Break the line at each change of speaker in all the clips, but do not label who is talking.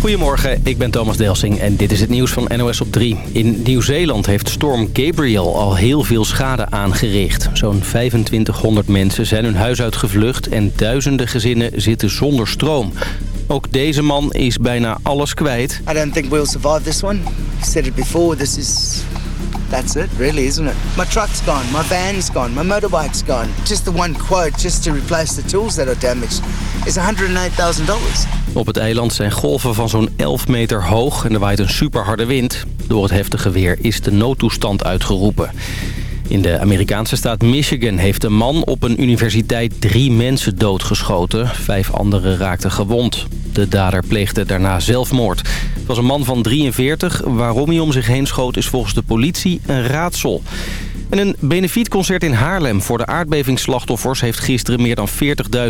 Goedemorgen, ik ben Thomas Delsing en dit is het nieuws van NOS op 3. In Nieuw-Zeeland heeft storm Gabriel al heel veel schade aangericht. Zo'n 2500 mensen zijn hun huis uitgevlucht en duizenden gezinnen zitten zonder stroom. Ook deze man is bijna alles kwijt.
I don't think we'll survive this one. I've said it before, this is... That's it, really, isn't it? My truck's gone, my van's gone, my motorbike's gone. Just the one quote, just to replace the tools that are damaged, is $108,000.
Op het eiland zijn golven van zo'n 11 meter hoog en er waait een superharde wind. Door het heftige weer is de noodtoestand uitgeroepen. In de Amerikaanse staat Michigan heeft een man op een universiteit drie mensen doodgeschoten. Vijf anderen raakten gewond. De dader pleegde daarna zelfmoord. Het was een man van 43. Waarom hij om zich heen schoot is volgens de politie een raadsel. En een benefietconcert in Haarlem voor de aardbevingsslachtoffers... heeft gisteren meer dan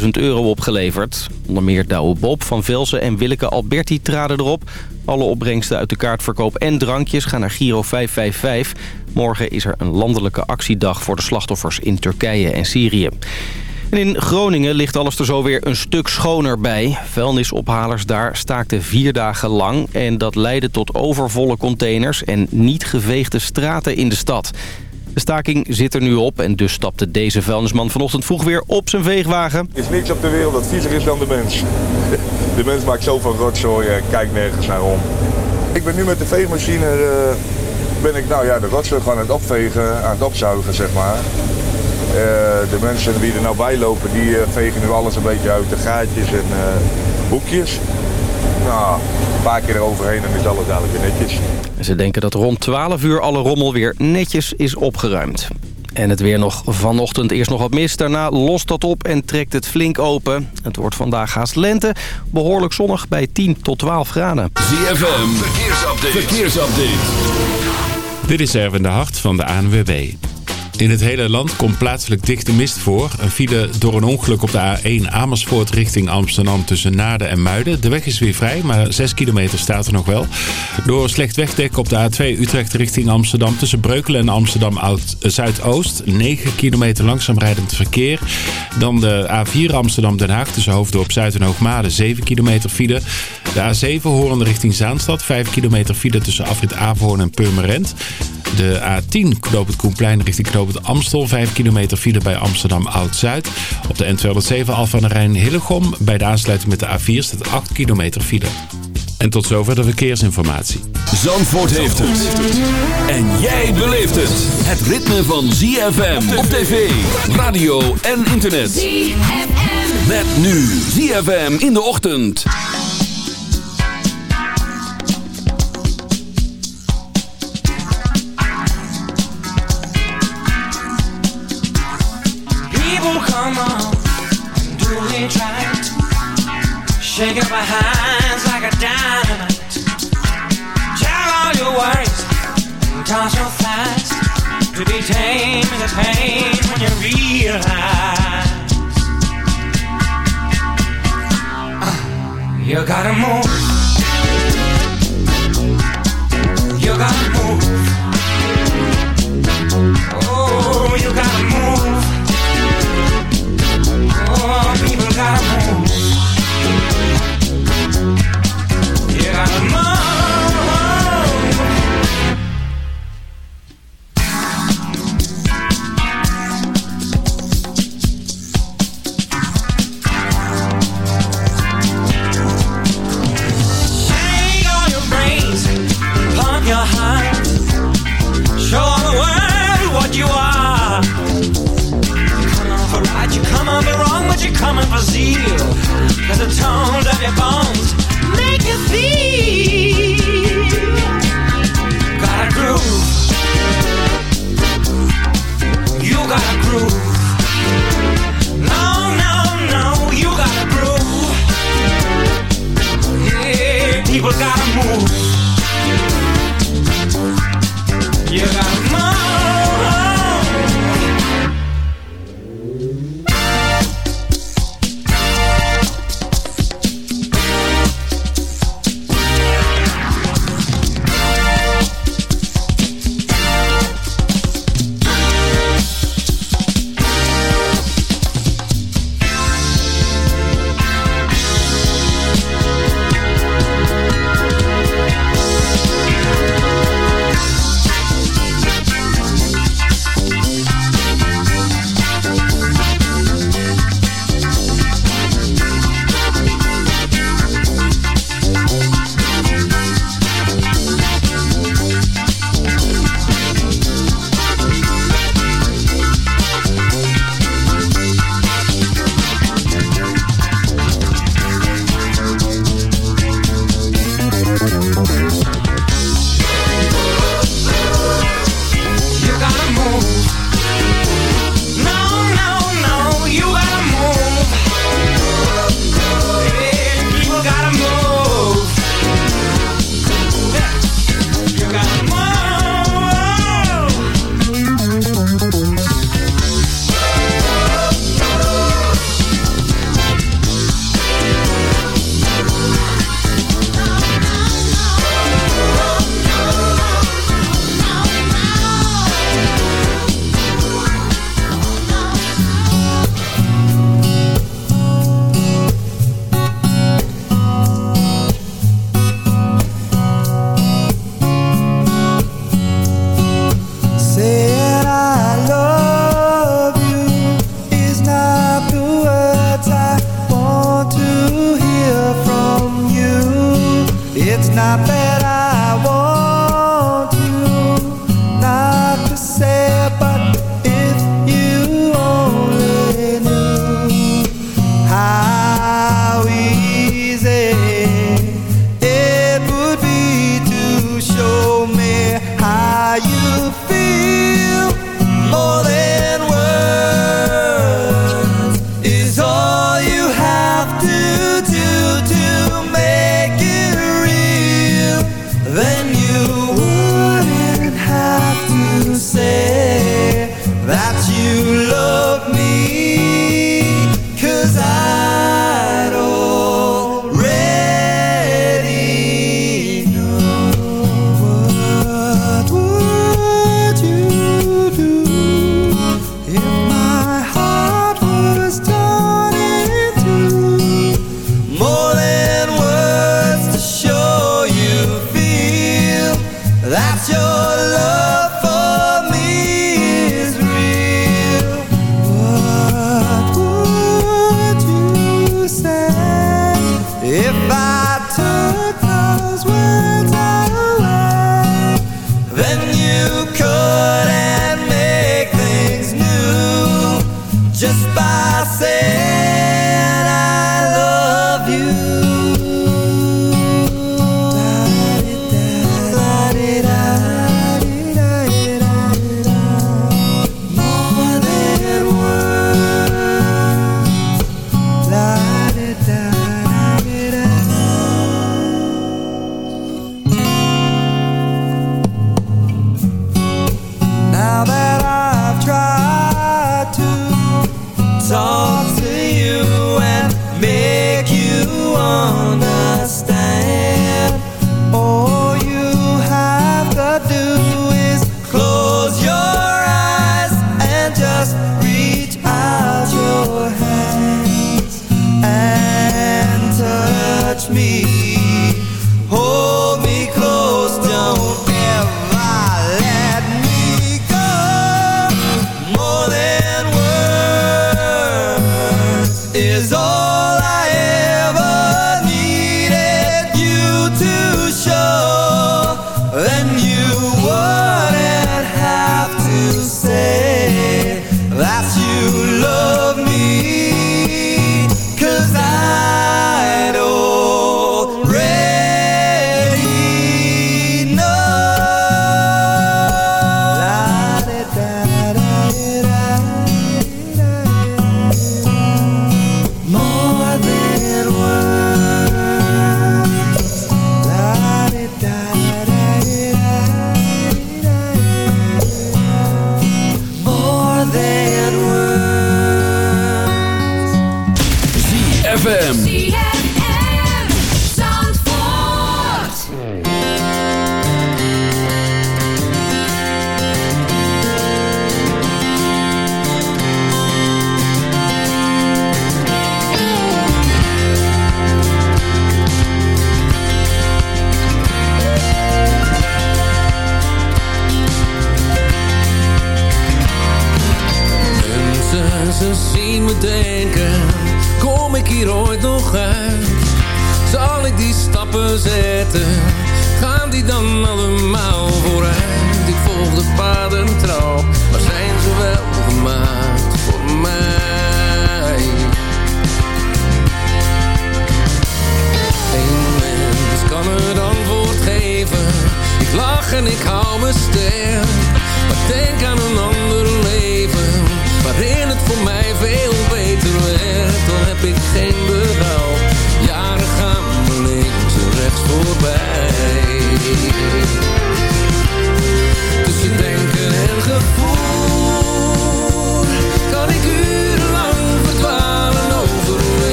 40.000 euro opgeleverd. Onder meer Douwe Bob van Velsen en Willeke Alberti traden erop. Alle opbrengsten uit de kaartverkoop en drankjes gaan naar Giro 555. Morgen is er een landelijke actiedag voor de slachtoffers in Turkije en Syrië. En in Groningen ligt alles er zo weer een stuk schoner bij. Vuilnisophalers daar staakten vier dagen lang... en dat leidde tot overvolle containers en niet geveegde straten in de stad. De staking zit er nu op en dus stapte deze vuilnisman vanochtend vroeg weer op zijn veegwagen.
Er is niks op de wereld dat viezer is dan de mens. De mens maakt zoveel rotzooi en kijkt nergens naar om. Ik ben nu met de veegmachine uh, ben ik nou ja, de rotzooi gewoon aan het opvegen, aan het opzuigen zeg maar. Uh, de mensen die er nou bij lopen, die uh, vegen nu alles een beetje uit. De gaatjes en hoekjes. Nou, een paar keer eroverheen en is alles dadelijk weer netjes.
Ze denken dat rond 12 uur alle rommel weer netjes is opgeruimd. En het weer nog vanochtend eerst nog wat mist. Daarna lost dat op en trekt het flink open. Het wordt vandaag haast lente. Behoorlijk zonnig bij 10 tot 12 graden.
ZFM, verkeersupdate. verkeersupdate.
Dit is Erwin de Hart van de ANWB. In het hele land komt plaatselijk dichte mist voor. Een file door een ongeluk op de A1 Amersfoort richting Amsterdam tussen Naarden en Muiden. De weg is weer vrij, maar 6 kilometer staat er nog wel. Door slecht wegdek op de A2 Utrecht richting Amsterdam tussen Breukelen en Amsterdam Zuidoost. 9 kilometer langzaam rijdend verkeer. Dan de A4 Amsterdam-Den Haag tussen Hoofddorp Zuid en Hoogmade 7 kilometer file. De A7 Horen richting Zaanstad 5 kilometer file tussen Afrit Averhoorn en Purmerend. De A10 Knoop het Koenplein richting Knoop het Amstel. 5 kilometer file bij Amsterdam Oud-Zuid. Op de N207 Alphen aan de Rijn Hillegom. Bij de aansluiting met de A4 staat 8 kilometer file. En tot zover de verkeersinformatie.
Zandvoort heeft het. En jij beleeft het. Het ritme van ZFM op tv, radio en internet. ZFM. Met nu ZFM in de ochtend.
Shake up my hands like a dynamite. Tell all your worries and toss your thighs. To be tame is a pain when you realize. Uh, you gotta move. You gotta move.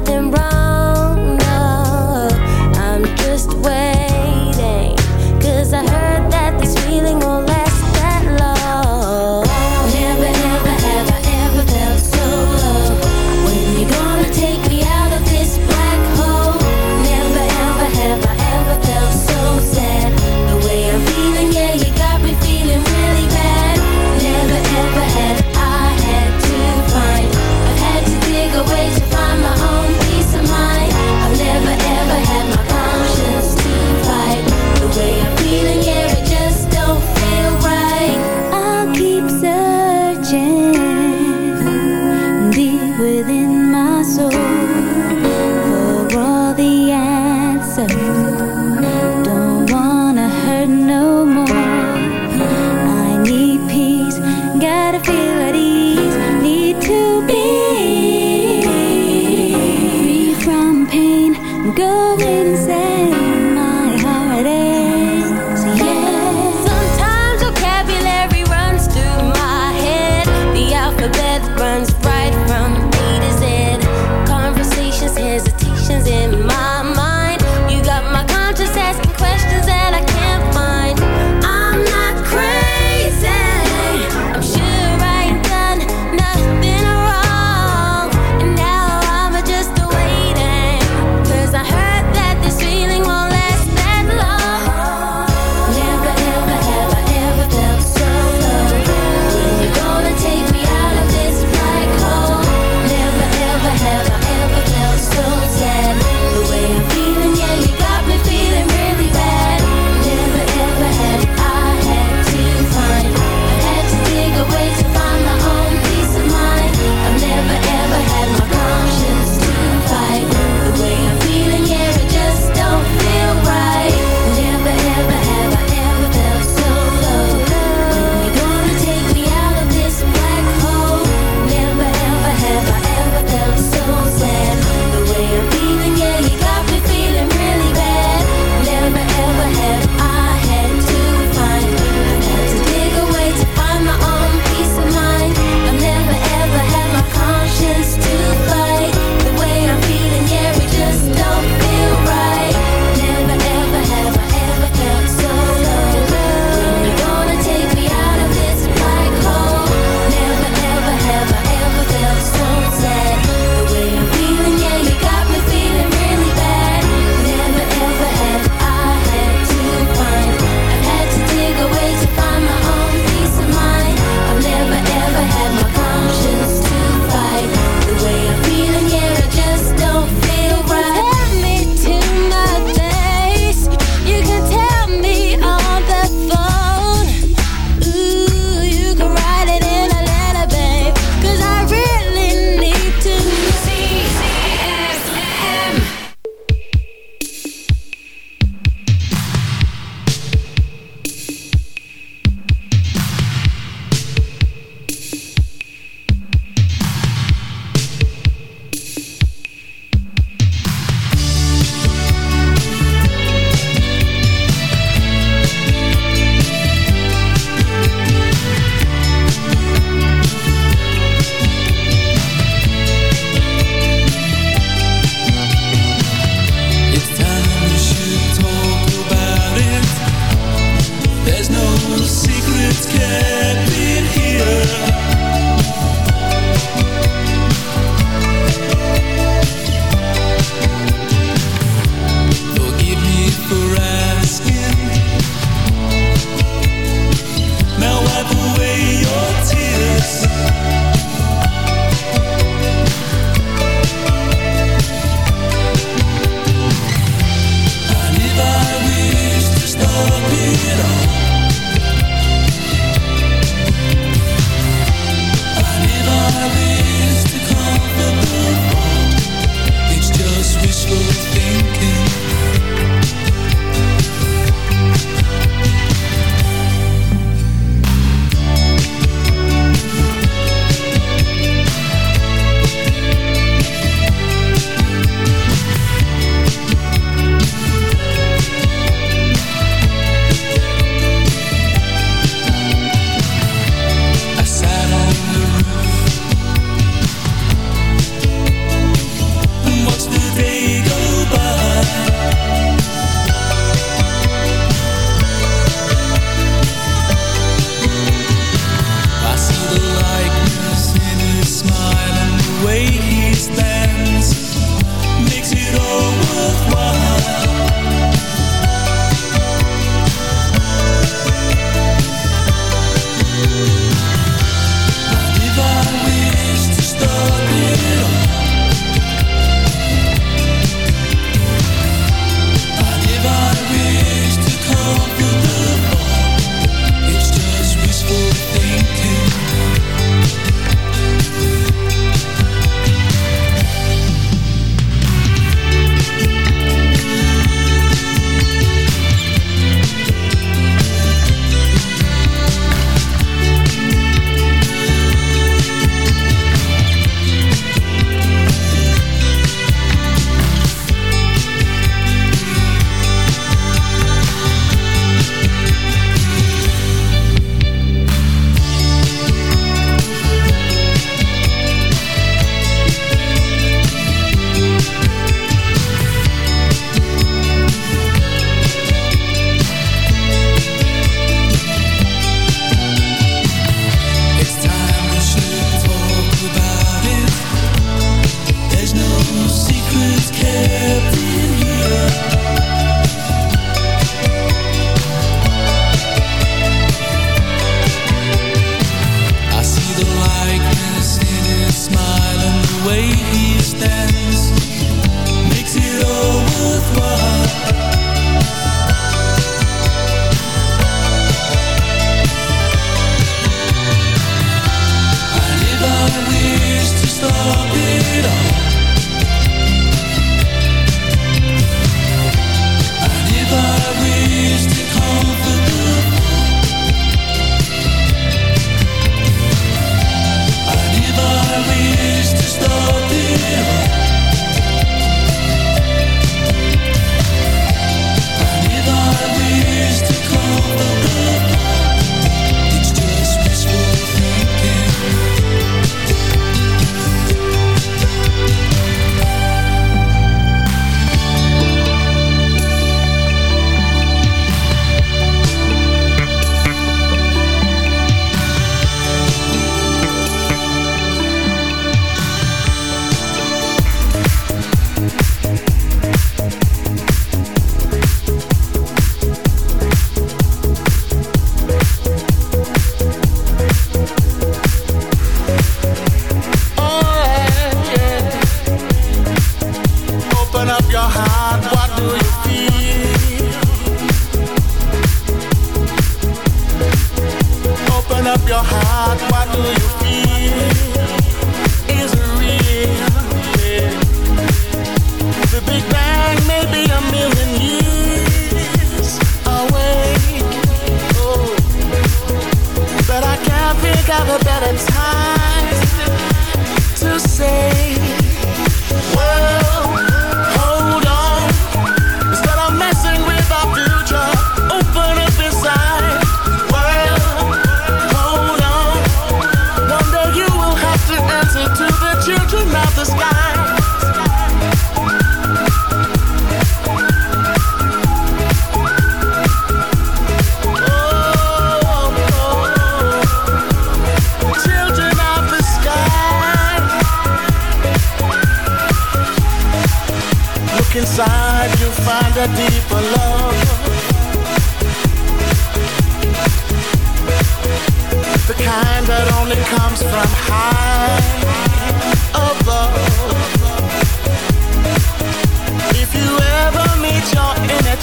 nothing wrong.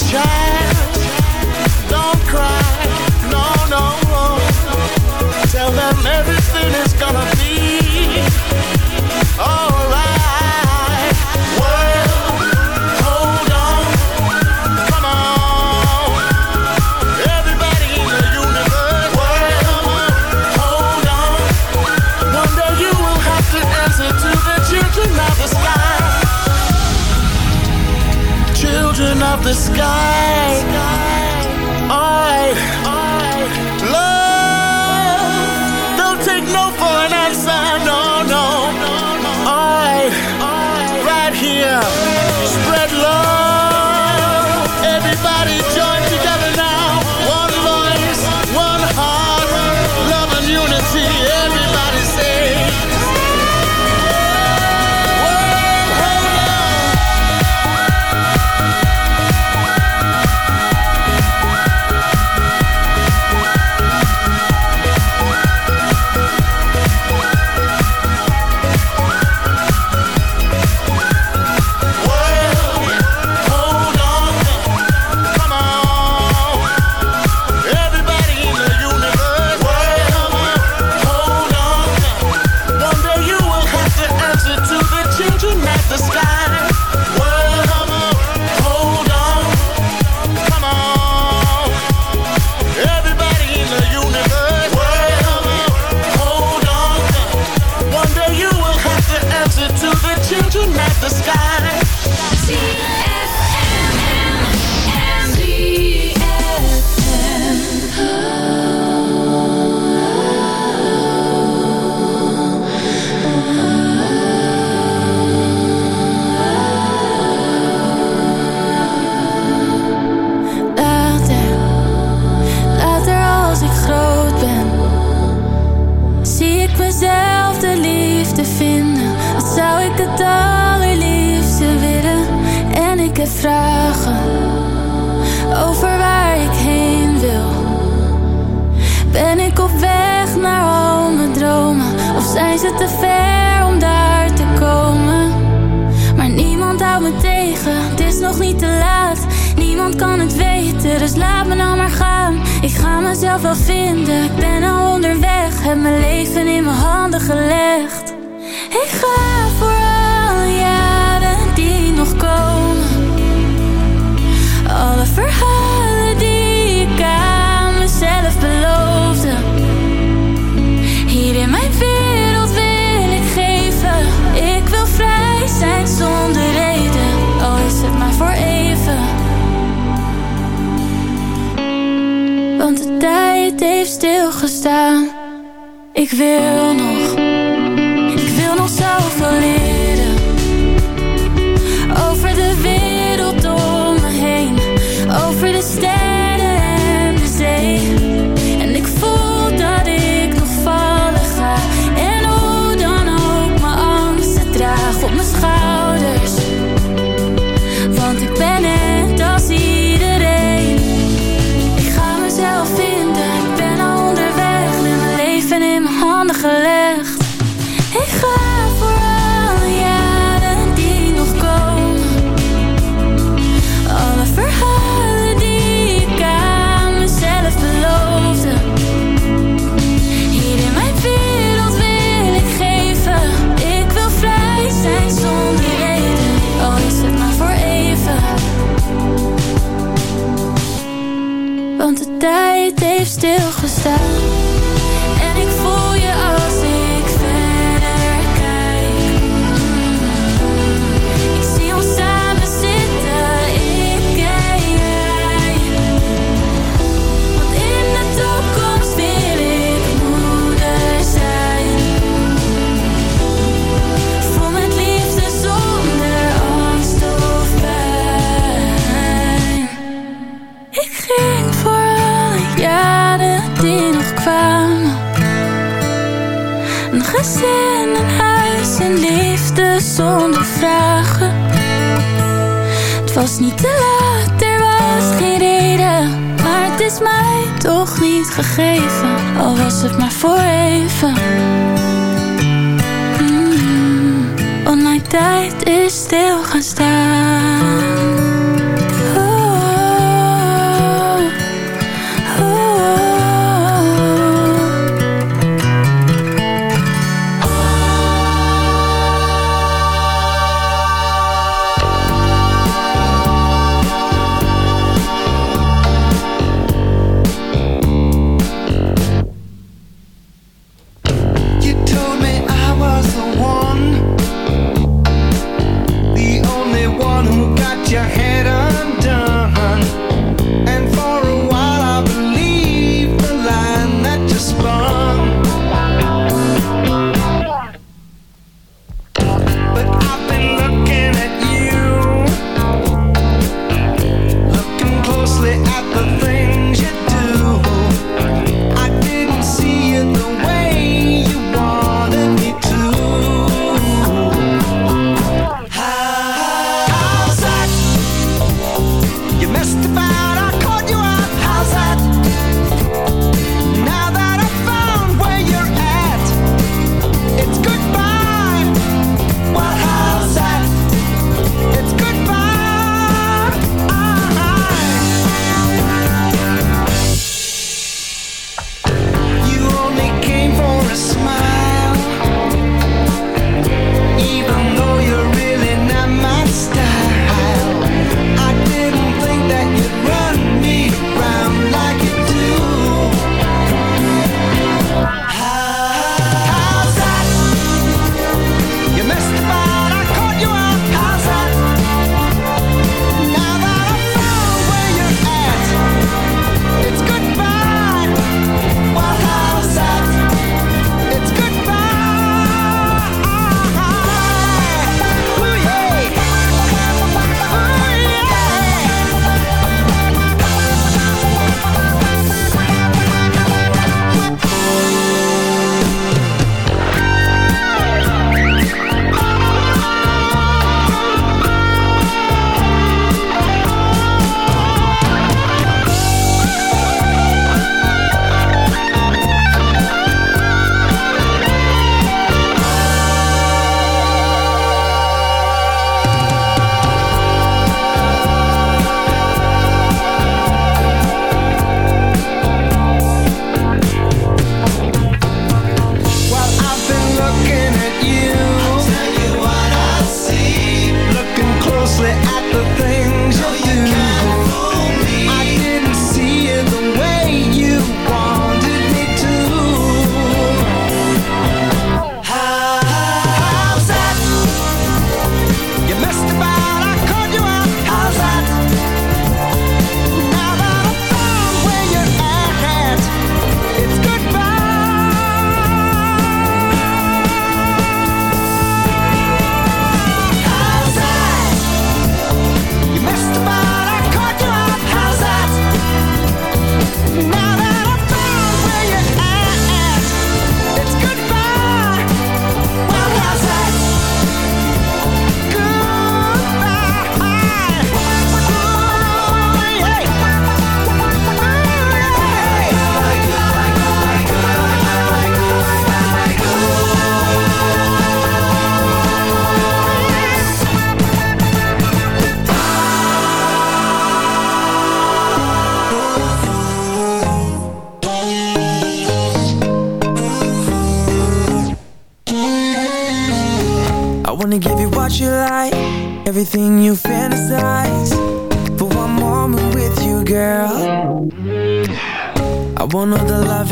Child, sky.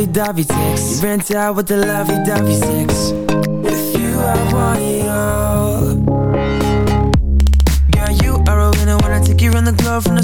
lovey-dovey sex. You ran out with the lovey-dovey sex. With you I want it all Girl, you are a winner when I take you around the globe from the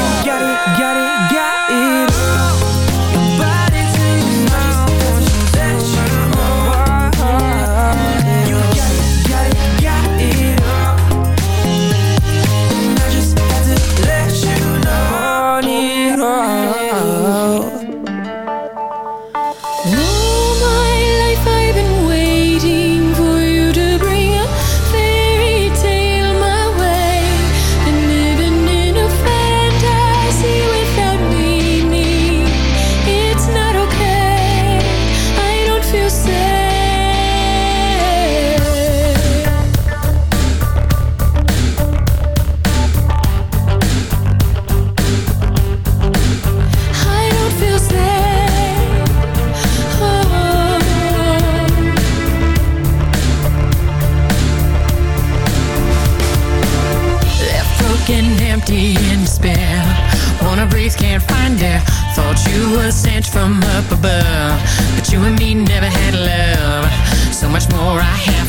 from up above, but you and me never had love. So much more I have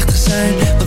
voorzichtig zijn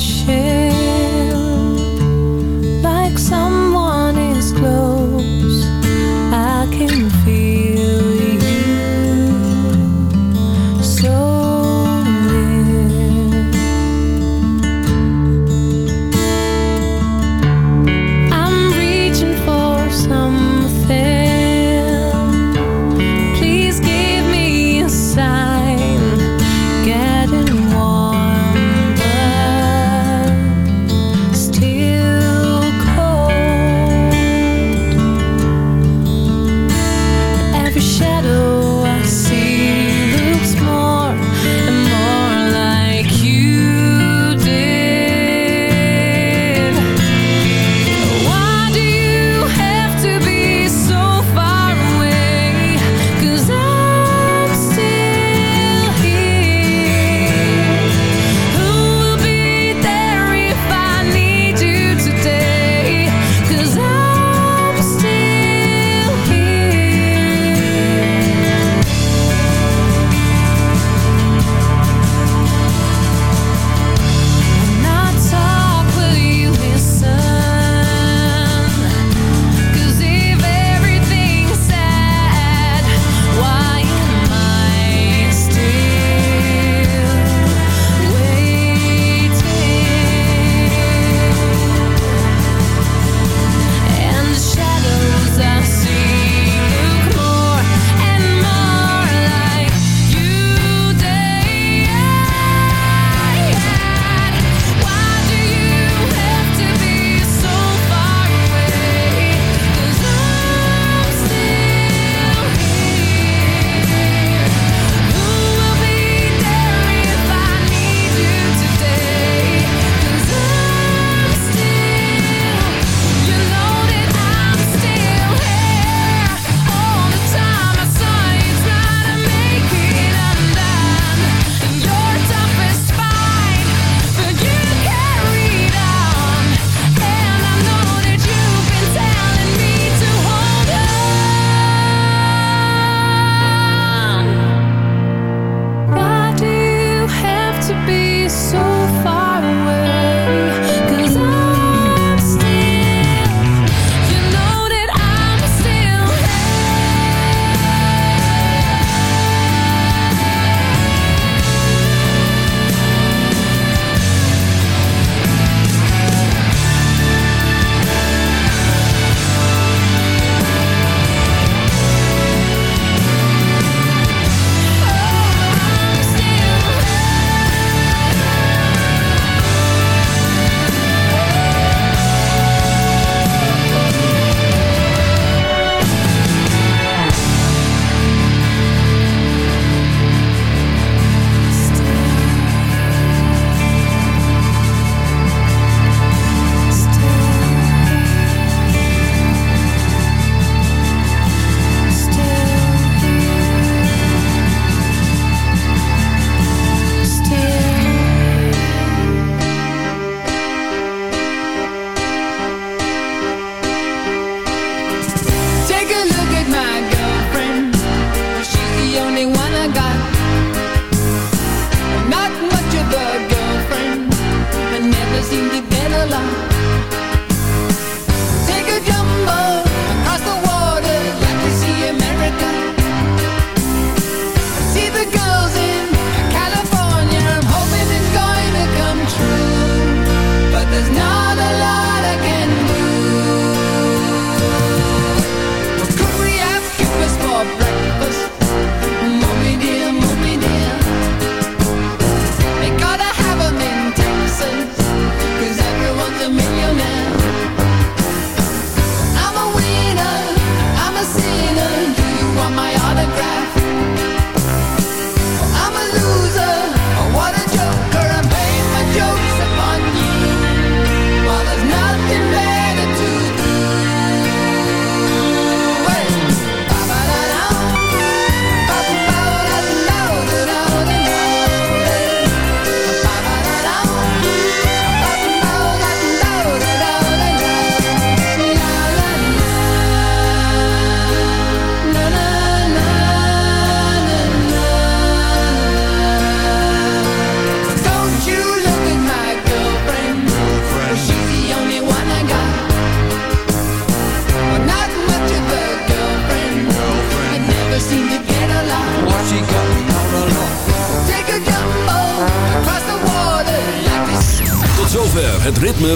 shit.